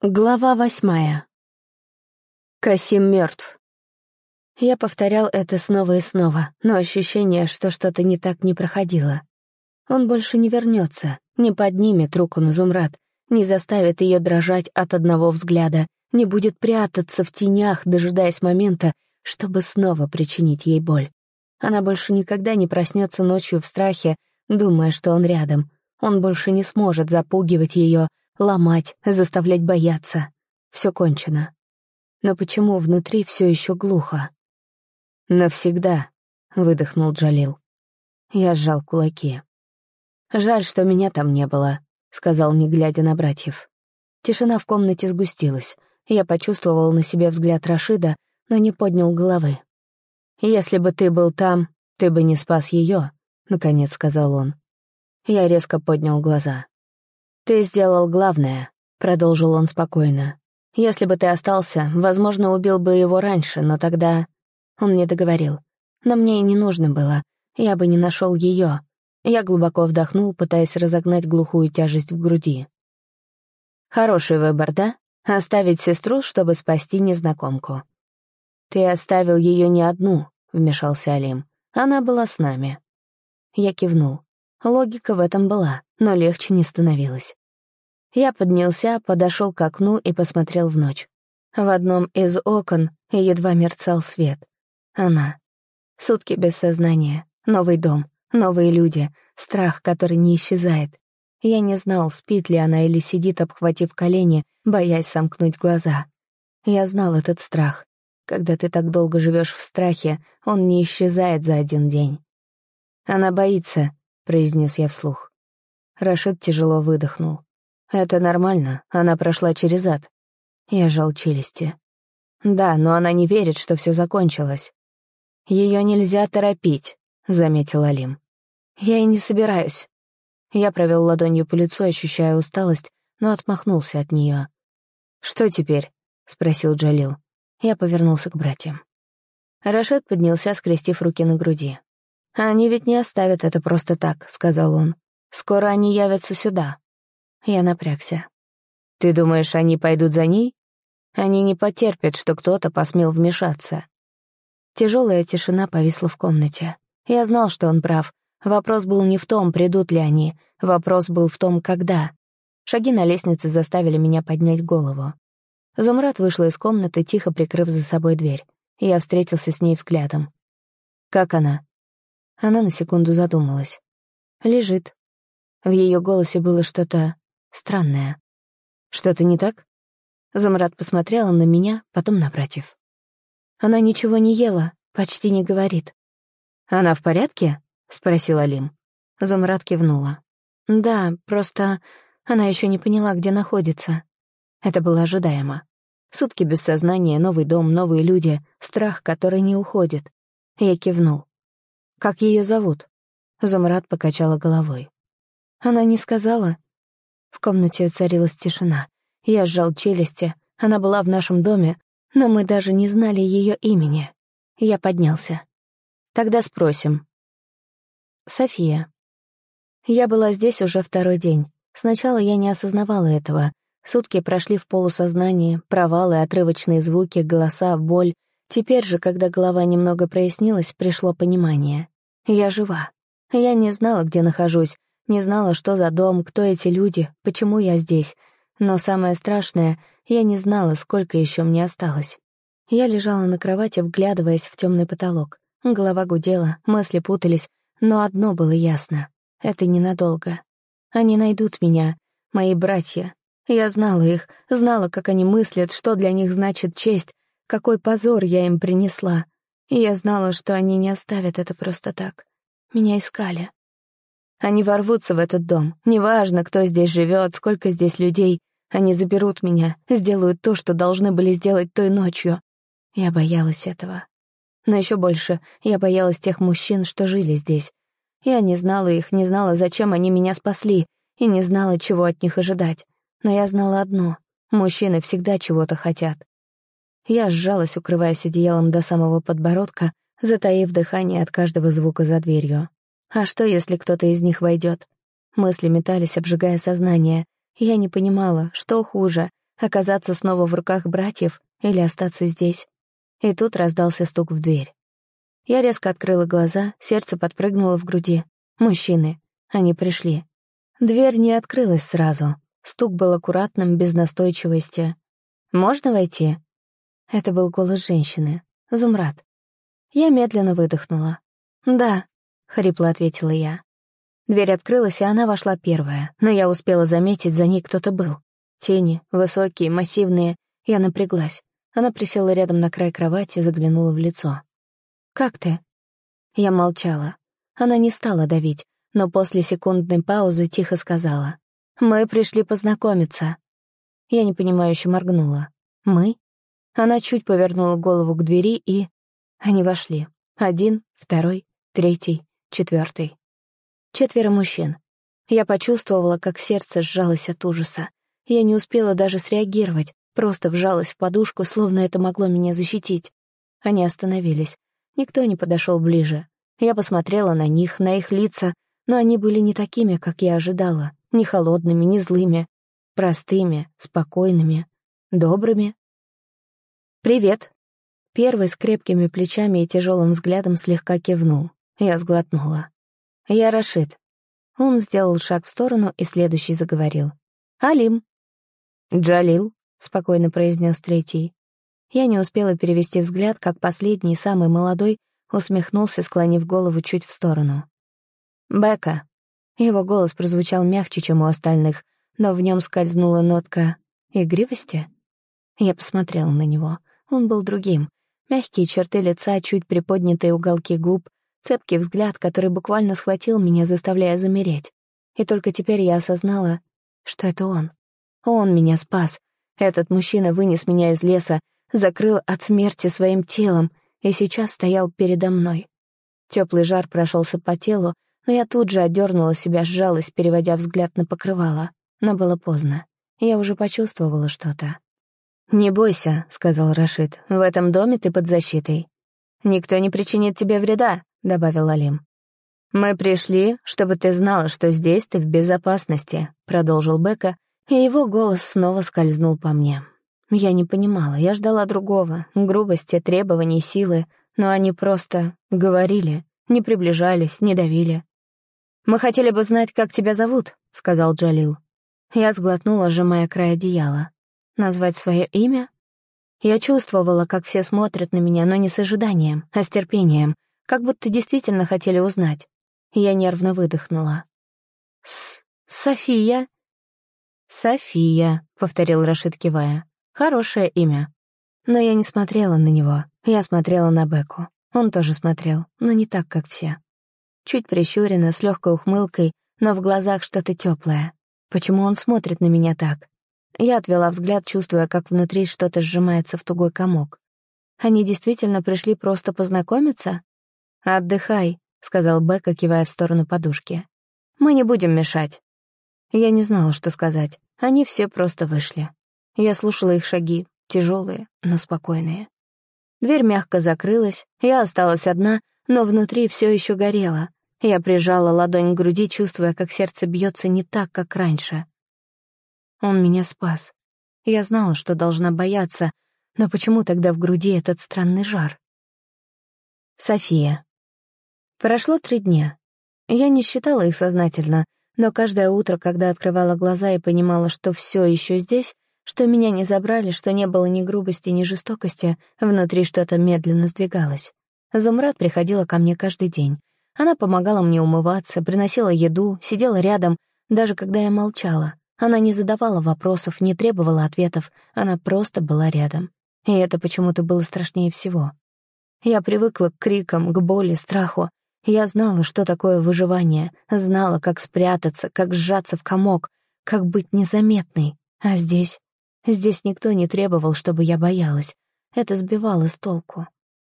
Глава восьмая. Касим мертв. Я повторял это снова и снова, но ощущение, что что-то не так не проходило. Он больше не вернется, не поднимет руку на Зумрад, не заставит ее дрожать от одного взгляда, не будет прятаться в тенях, дожидаясь момента, чтобы снова причинить ей боль. Она больше никогда не проснется ночью в страхе, думая, что он рядом. Он больше не сможет запугивать ее, ломать, заставлять бояться. Все кончено. Но почему внутри все еще глухо? «Навсегда», — выдохнул Джалил. Я сжал кулаки. «Жаль, что меня там не было», — сказал, не глядя на братьев. Тишина в комнате сгустилась. Я почувствовал на себе взгляд Рашида, но не поднял головы. «Если бы ты был там, ты бы не спас ее», — наконец сказал он. Я резко поднял глаза. «Ты сделал главное», — продолжил он спокойно. «Если бы ты остался, возможно, убил бы его раньше, но тогда...» Он не договорил. «Но мне и не нужно было. Я бы не нашел ее». Я глубоко вдохнул, пытаясь разогнать глухую тяжесть в груди. «Хороший выбор, да? Оставить сестру, чтобы спасти незнакомку». «Ты оставил ее не одну», — вмешался Алим. «Она была с нами». Я кивнул. Логика в этом была, но легче не становилось. Я поднялся, подошел к окну и посмотрел в ночь. В одном из окон едва мерцал свет. Она. Сутки без сознания, новый дом, новые люди, страх, который не исчезает. Я не знал, спит ли она или сидит, обхватив колени, боясь сомкнуть глаза. Я знал этот страх. Когда ты так долго живешь в страхе, он не исчезает за один день. «Она боится», — произнес я вслух. Рашид тяжело выдохнул. «Это нормально, она прошла через ад». Я жал челюсти. «Да, но она не верит, что все закончилось». «Ее нельзя торопить», — заметил Алим. «Я и не собираюсь». Я провел ладонью по лицу, ощущая усталость, но отмахнулся от нее. «Что теперь?» — спросил Джалил. Я повернулся к братьям. Рашид поднялся, скрестив руки на груди. «Они ведь не оставят это просто так», — сказал он. «Скоро они явятся сюда. Я напрягся. «Ты думаешь, они пойдут за ней?» Они не потерпят, что кто-то посмел вмешаться. Тяжелая тишина повисла в комнате. Я знал, что он прав. Вопрос был не в том, придут ли они. Вопрос был в том, когда. Шаги на лестнице заставили меня поднять голову. Зумрад вышла из комнаты, тихо прикрыв за собой дверь. Я встретился с ней взглядом. «Как она?» Она на секунду задумалась. «Лежит». В ее голосе было что-то Странное. Что-то не так? Замрад посмотрела на меня, потом на братьев. Она ничего не ела, почти не говорит. «Она в порядке?» — спросил Алим. Замрад кивнула. «Да, просто она еще не поняла, где находится». Это было ожидаемо. Сутки без сознания, новый дом, новые люди, страх, который не уходит. Я кивнул. «Как ее зовут?» Замрад покачала головой. Она не сказала, в комнате царилась тишина. Я сжал челюсти. Она была в нашем доме, но мы даже не знали ее имени. Я поднялся. Тогда спросим. София. Я была здесь уже второй день. Сначала я не осознавала этого. Сутки прошли в полусознании, провалы, отрывочные звуки, голоса, боль. Теперь же, когда голова немного прояснилась, пришло понимание. Я жива. Я не знала, где нахожусь, не знала, что за дом, кто эти люди, почему я здесь. Но самое страшное, я не знала, сколько еще мне осталось. Я лежала на кровати, вглядываясь в темный потолок. Голова гудела, мысли путались, но одно было ясно — это ненадолго. Они найдут меня, мои братья. Я знала их, знала, как они мыслят, что для них значит честь, какой позор я им принесла. И я знала, что они не оставят это просто так. Меня искали. Они ворвутся в этот дом. Неважно, кто здесь живет, сколько здесь людей. Они заберут меня, сделают то, что должны были сделать той ночью. Я боялась этого. Но еще больше я боялась тех мужчин, что жили здесь. Я не знала их, не знала, зачем они меня спасли, и не знала, чего от них ожидать. Но я знала одно — мужчины всегда чего-то хотят. Я сжалась, укрываясь одеялом до самого подбородка, затаив дыхание от каждого звука за дверью. А что, если кто-то из них войдет? Мысли метались, обжигая сознание. Я не понимала, что хуже Оказаться снова в руках братьев или остаться здесь. И тут раздался стук в дверь. Я резко открыла глаза, сердце подпрыгнуло в груди. Мужчины. Они пришли. Дверь не открылась сразу. Стук был аккуратным, без настойчивости. «Можно войти?» Это был голос женщины. Зумрад. Я медленно выдохнула. «Да», — хрипло ответила я. Дверь открылась, и она вошла первая, но я успела заметить, за ней кто-то был. Тени, высокие, массивные. Я напряглась. Она присела рядом на край кровати и заглянула в лицо. «Как ты?» Я молчала. Она не стала давить, но после секундной паузы тихо сказала. «Мы пришли познакомиться». Я непонимающе моргнула. «Мы?» Она чуть повернула голову к двери, и... Они вошли. Один, второй, третий, четвертый. Четверо мужчин. Я почувствовала, как сердце сжалось от ужаса. Я не успела даже среагировать, просто вжалась в подушку, словно это могло меня защитить. Они остановились. Никто не подошел ближе. Я посмотрела на них, на их лица, но они были не такими, как я ожидала. Не холодными, не злыми. Простыми, спокойными, добрыми. «Привет». Первый с крепкими плечами и тяжелым взглядом слегка кивнул. Я сглотнула. «Я Рашид». Он сделал шаг в сторону и следующий заговорил. «Алим». «Джалил», — спокойно произнес третий. Я не успела перевести взгляд, как последний, самый молодой, усмехнулся, склонив голову чуть в сторону. «Бека». Его голос прозвучал мягче, чем у остальных, но в нем скользнула нотка игривости. Я посмотрела на него. Он был другим. Мягкие черты лица, чуть приподнятые уголки губ, цепкий взгляд, который буквально схватил меня, заставляя замереть. И только теперь я осознала, что это он. Он меня спас. Этот мужчина вынес меня из леса, закрыл от смерти своим телом и сейчас стоял передо мной. Теплый жар прошелся по телу, но я тут же отдернула себя, сжалась, переводя взгляд на покрывало. Но было поздно. Я уже почувствовала что-то. «Не бойся», — сказал Рашид, — «в этом доме ты под защитой». «Никто не причинит тебе вреда», — добавил Алим. «Мы пришли, чтобы ты знала, что здесь ты в безопасности», — продолжил Бека, и его голос снова скользнул по мне. Я не понимала, я ждала другого, грубости, требований, силы, но они просто говорили, не приближались, не давили. «Мы хотели бы знать, как тебя зовут», — сказал Джалил. Я сглотнула, сжимая край одеяла. Назвать свое имя? Я чувствовала, как все смотрят на меня, но не с ожиданием, а с терпением, как будто действительно хотели узнать. Я нервно выдохнула. «С... София?» «София», — повторил Рашид, кивая. Хорошее имя. Но я не смотрела на него. Я смотрела на Беку. Он тоже смотрел, но не так, как все. Чуть прищуренно, с легкой ухмылкой, но в глазах что-то теплое. Почему он смотрит на меня так? Я отвела взгляд, чувствуя, как внутри что-то сжимается в тугой комок. Они действительно пришли просто познакомиться? «Отдыхай», — сказал Бека, кивая в сторону подушки. «Мы не будем мешать». Я не знала, что сказать. Они все просто вышли. Я слушала их шаги, тяжелые, но спокойные. Дверь мягко закрылась, я осталась одна, но внутри все еще горело. Я прижала ладонь к груди, чувствуя, как сердце бьется не так, как раньше. Он меня спас. Я знала, что должна бояться, но почему тогда в груди этот странный жар? София. Прошло три дня. Я не считала их сознательно, но каждое утро, когда открывала глаза и понимала, что все еще здесь, что меня не забрали, что не было ни грубости, ни жестокости, внутри что-то медленно сдвигалось. Зумрад приходила ко мне каждый день. Она помогала мне умываться, приносила еду, сидела рядом, даже когда я молчала. Она не задавала вопросов, не требовала ответов, она просто была рядом. И это почему-то было страшнее всего. Я привыкла к крикам, к боли, страху. Я знала, что такое выживание, знала, как спрятаться, как сжаться в комок, как быть незаметной. А здесь Здесь никто не требовал, чтобы я боялась. Это сбивало с толку.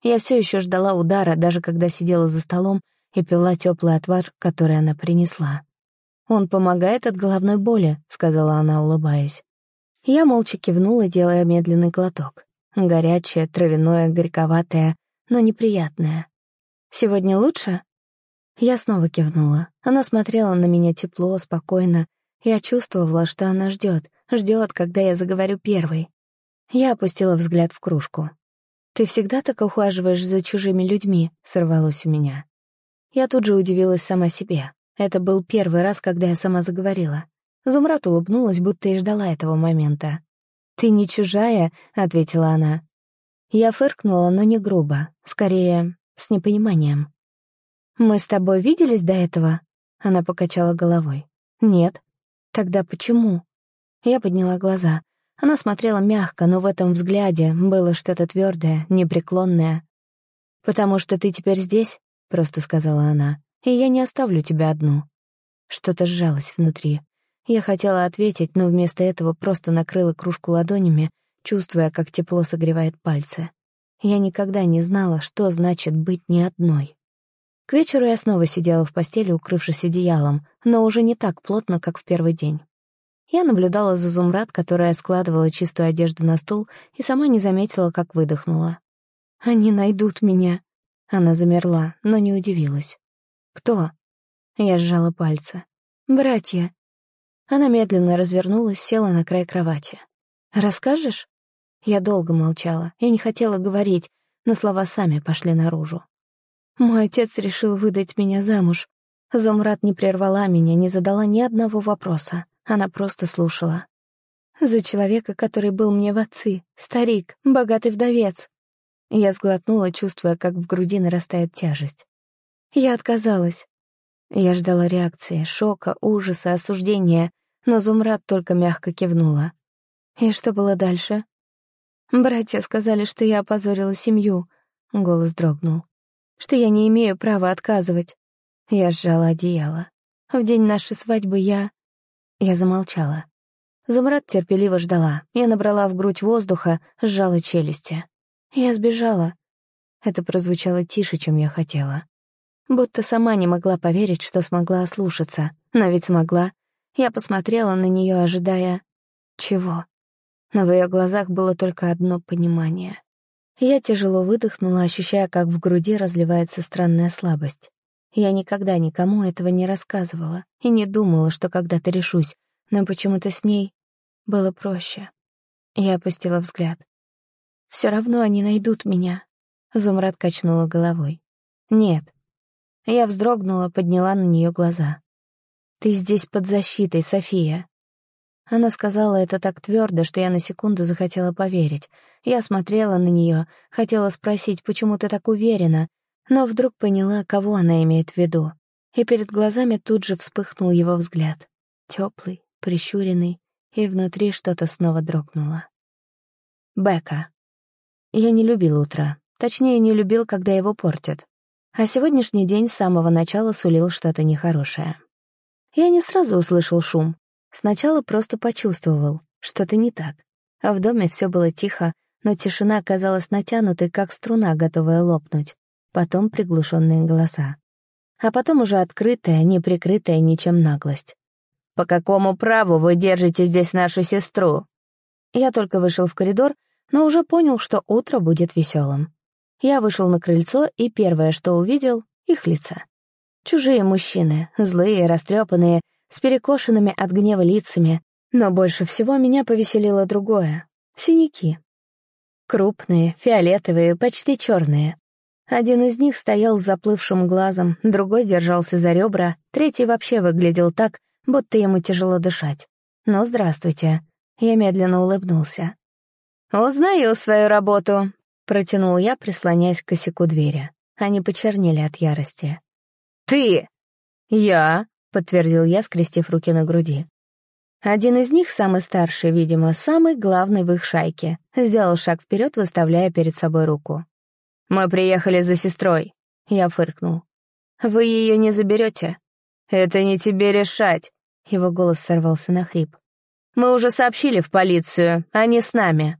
Я все еще ждала удара, даже когда сидела за столом и пила теплый отвар, который она принесла. «Он помогает от головной боли», — сказала она, улыбаясь. Я молча кивнула, делая медленный глоток. Горячее, травяное, горьковатое, но неприятное. «Сегодня лучше?» Я снова кивнула. Она смотрела на меня тепло, спокойно. Я чувствовала, что она ждет, ждет, когда я заговорю первой. Я опустила взгляд в кружку. «Ты всегда так ухаживаешь за чужими людьми?» — сорвалось у меня. Я тут же удивилась сама себе. Это был первый раз, когда я сама заговорила. Зумрат улыбнулась, будто и ждала этого момента. «Ты не чужая», — ответила она. Я фыркнула, но не грубо, скорее, с непониманием. «Мы с тобой виделись до этого?» Она покачала головой. «Нет». «Тогда почему?» Я подняла глаза. Она смотрела мягко, но в этом взгляде было что-то твердое, непреклонное. «Потому что ты теперь здесь», — просто сказала она, — «и я не оставлю тебя одну». Что-то сжалось внутри. Я хотела ответить, но вместо этого просто накрыла кружку ладонями, чувствуя, как тепло согревает пальцы. Я никогда не знала, что значит быть не одной. К вечеру я снова сидела в постели, укрывшись одеялом, но уже не так плотно, как в первый день. Я наблюдала за Зумрад, которая складывала чистую одежду на стул, и сама не заметила, как выдохнула. «Они найдут меня». Она замерла, но не удивилась. «Кто?» Я сжала пальцы. «Братья». Она медленно развернулась, села на край кровати. «Расскажешь?» Я долго молчала. Я не хотела говорить, но слова сами пошли наружу. Мой отец решил выдать меня замуж. Зумрад не прервала меня, не задала ни одного вопроса. Она просто слушала. За человека, который был мне в отцы, старик, богатый вдовец. Я сглотнула, чувствуя, как в груди нарастает тяжесть. Я отказалась. Я ждала реакции, шока, ужаса, осуждения, но Зумрад только мягко кивнула. И что было дальше? Братья сказали, что я опозорила семью. Голос дрогнул что я не имею права отказывать. Я сжала одеяло. В день нашей свадьбы я... Я замолчала. Замрат терпеливо ждала. Я набрала в грудь воздуха, сжала челюсти. Я сбежала. Это прозвучало тише, чем я хотела. Будто сама не могла поверить, что смогла ослушаться. Но ведь смогла. Я посмотрела на нее, ожидая... Чего? Но в ее глазах было только одно понимание. Я тяжело выдохнула, ощущая, как в груди разливается странная слабость. Я никогда никому этого не рассказывала и не думала, что когда-то решусь, но почему-то с ней было проще. Я опустила взгляд. «Все равно они найдут меня», — Зумрад качнула головой. «Нет». Я вздрогнула, подняла на нее глаза. «Ты здесь под защитой, София. Она сказала это так твердо, что я на секунду захотела поверить. Я смотрела на нее, хотела спросить, почему ты так уверена, но вдруг поняла, кого она имеет в виду. И перед глазами тут же вспыхнул его взгляд. Теплый, прищуренный, и внутри что-то снова дрогнуло. Бека. Я не любил утро. Точнее, не любил, когда его портят. А сегодняшний день с самого начала сулил что-то нехорошее. Я не сразу услышал шум, Сначала просто почувствовал, что-то не так. А в доме все было тихо, но тишина казалась натянутой, как струна, готовая лопнуть. Потом приглушенные голоса. А потом уже открытая, не прикрытая ничем наглость. «По какому праву вы держите здесь нашу сестру?» Я только вышел в коридор, но уже понял, что утро будет веселым. Я вышел на крыльцо, и первое, что увидел — их лица. Чужие мужчины, злые, растрепанные, с перекошенными от гнева лицами, но больше всего меня повеселило другое — синяки. Крупные, фиолетовые, почти черные. Один из них стоял с заплывшим глазом, другой держался за ребра, третий вообще выглядел так, будто ему тяжело дышать. «Ну, здравствуйте». Я медленно улыбнулся. «Узнаю свою работу», — протянул я, прислоняясь к косяку двери. Они почернели от ярости. «Ты!» «Я!» — подтвердил я, скрестив руки на груди. Один из них, самый старший, видимо, самый главный в их шайке, сделал шаг вперед, выставляя перед собой руку. «Мы приехали за сестрой», — я фыркнул. «Вы ее не заберете?» «Это не тебе решать», — его голос сорвался на хрип. «Мы уже сообщили в полицию, они с нами».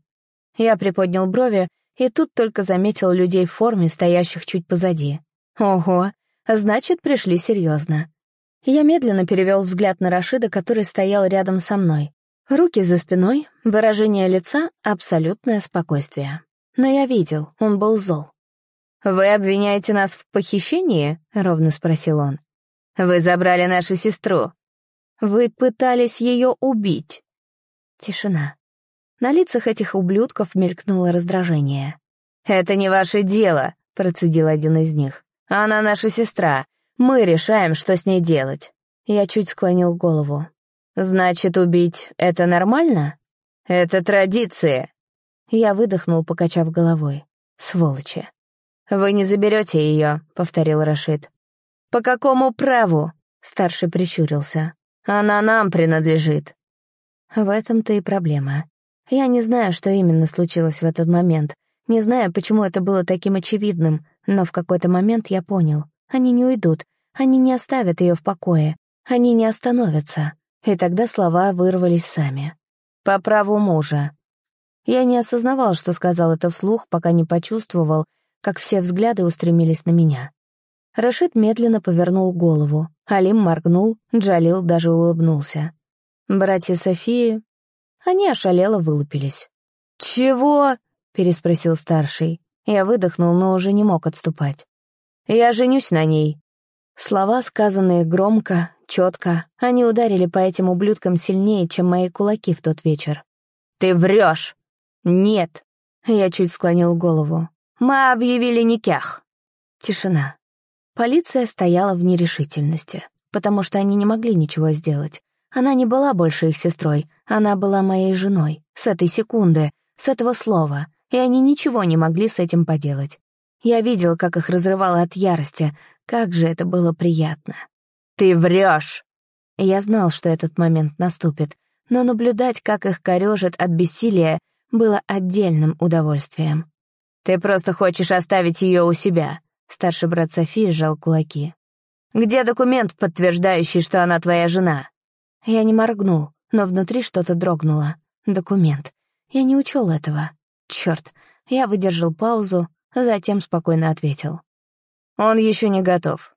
Я приподнял брови, и тут только заметил людей в форме, стоящих чуть позади. «Ого, значит, пришли серьезно. Я медленно перевел взгляд на Рашида, который стоял рядом со мной. Руки за спиной, выражение лица — абсолютное спокойствие. Но я видел, он был зол. «Вы обвиняете нас в похищении?» — ровно спросил он. «Вы забрали нашу сестру. Вы пытались ее убить». Тишина. На лицах этих ублюдков мелькнуло раздражение. «Это не ваше дело», — процедил один из них. «Она наша сестра. Мы решаем, что с ней делать». Я чуть склонил голову. «Значит, убить — это нормально? Это традиция». Я выдохнул, покачав головой. Сволочи. «Вы не заберете ее», — повторил Рашид. «По какому праву?» — старший прищурился. «Она нам принадлежит». В этом-то и проблема. Я не знаю, что именно случилось в этот момент. Не знаю, почему это было таким очевидным, но в какой-то момент я понял. Они не уйдут, они не оставят ее в покое, они не остановятся. И тогда слова вырвались сами. «По праву мужа». Я не осознавал, что сказал это вслух, пока не почувствовал, как все взгляды устремились на меня. Рашид медленно повернул голову, Алим моргнул, Джалил даже улыбнулся. Братья Софии... Они ошалело вылупились. «Чего?» — переспросил старший. Я выдохнул, но уже не мог отступать. «Я женюсь на ней». Слова, сказанные громко, четко, они ударили по этим ублюдкам сильнее, чем мои кулаки в тот вечер. «Ты врешь!» «Нет!» Я чуть склонил голову. «Мы объявили никях!» Тишина. Полиция стояла в нерешительности, потому что они не могли ничего сделать. Она не была больше их сестрой, она была моей женой, с этой секунды, с этого слова, и они ничего не могли с этим поделать. Я видел, как их разрывало от ярости, как же это было приятно. «Ты врешь!» Я знал, что этот момент наступит, но наблюдать, как их корежит от бессилия, было отдельным удовольствием. «Ты просто хочешь оставить ее у себя», — старший брат Софии сжал кулаки. «Где документ, подтверждающий, что она твоя жена?» Я не моргнул, но внутри что-то дрогнуло. Документ. Я не учел этого. Черт. Я выдержал паузу, затем спокойно ответил. «Он еще не готов.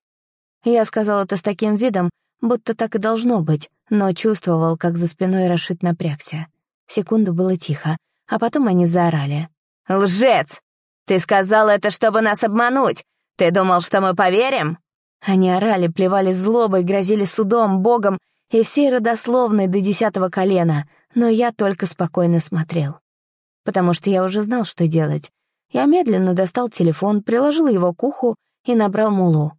Я сказал это с таким видом, будто так и должно быть, но чувствовал, как за спиной Рашид напрягся. Секунду было тихо, а потом они заорали. «Лжец! Ты сказал это, чтобы нас обмануть! Ты думал, что мы поверим?» Они орали, плевались злобой, грозили судом, богом и всей родословной до десятого колена, но я только спокойно смотрел. Потому что я уже знал, что делать. Я медленно достал телефон, приложил его к уху и набрал мулу.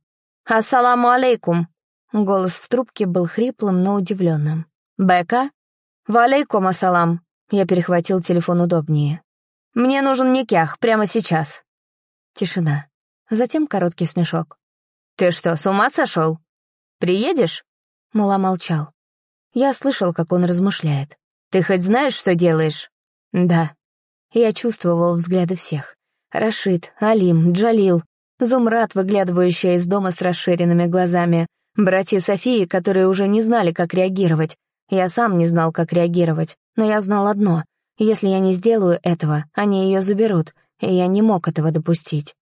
«Ассаламу алейкум!» Голос в трубке был хриплым, но удивленным. «Бека?» «Валейкум ассалам!» Я перехватил телефон удобнее. «Мне нужен никях, прямо сейчас». Тишина. Затем короткий смешок. «Ты что, с ума сошел? Приедешь?» Мала молчал. Я слышал, как он размышляет. «Ты хоть знаешь, что делаешь?» «Да». Я чувствовал взгляды всех. Рашид, Алим, Джалил, Зумрат, выглядывающая из дома с расширенными глазами, братья Софии, которые уже не знали, как реагировать. Я сам не знал, как реагировать, но я знал одно. Если я не сделаю этого, они ее заберут, и я не мог этого допустить.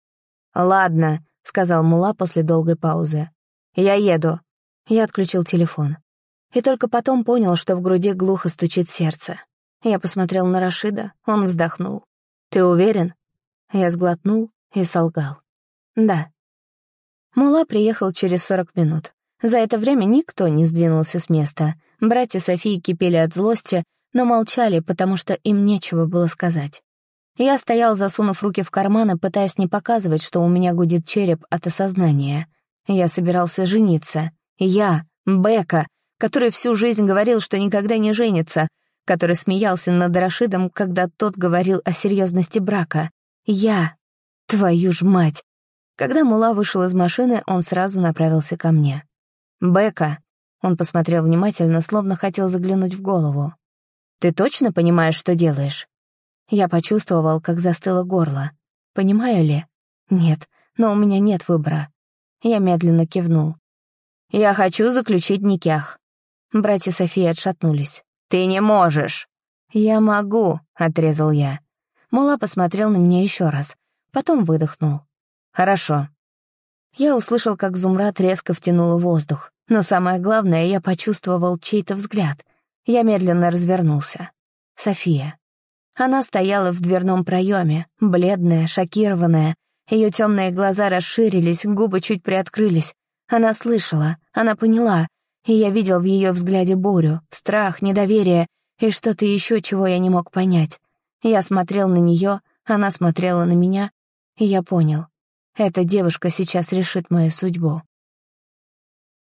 «Ладно», — сказал Мула после долгой паузы. «Я еду». Я отключил телефон. И только потом понял, что в груди глухо стучит сердце. Я посмотрел на Рашида, он вздохнул. «Ты уверен?» Я сглотнул и солгал. Да. Мула приехал через сорок минут. За это время никто не сдвинулся с места. Братья Софии кипели от злости, но молчали, потому что им нечего было сказать. Я стоял, засунув руки в карманы, пытаясь не показывать, что у меня гудит череп от осознания. Я собирался жениться. Я, Бека, который всю жизнь говорил, что никогда не женится, который смеялся над Рашидом, когда тот говорил о серьезности брака. Я, твою ж мать, когда Мула вышел из машины, он сразу направился ко мне. «Бека», — он посмотрел внимательно, словно хотел заглянуть в голову. «Ты точно понимаешь, что делаешь?» Я почувствовал, как застыло горло. «Понимаю ли?» «Нет, но у меня нет выбора». Я медленно кивнул. «Я хочу заключить никях». Братья Софии отшатнулись. «Ты не можешь!» «Я могу», — отрезал я. Мула посмотрел на меня еще раз, потом выдохнул. «Хорошо». Я услышал, как Зумрад резко втянула воздух, но самое главное, я почувствовал чей-то взгляд. Я медленно развернулся. София. Она стояла в дверном проеме, бледная, шокированная. Ее темные глаза расширились, губы чуть приоткрылись. Она слышала, она поняла, и я видел в ее взгляде бурю, страх, недоверие и что-то еще, чего я не мог понять. Я смотрел на нее, она смотрела на меня, и я понял. Эта девушка сейчас решит мою судьбу.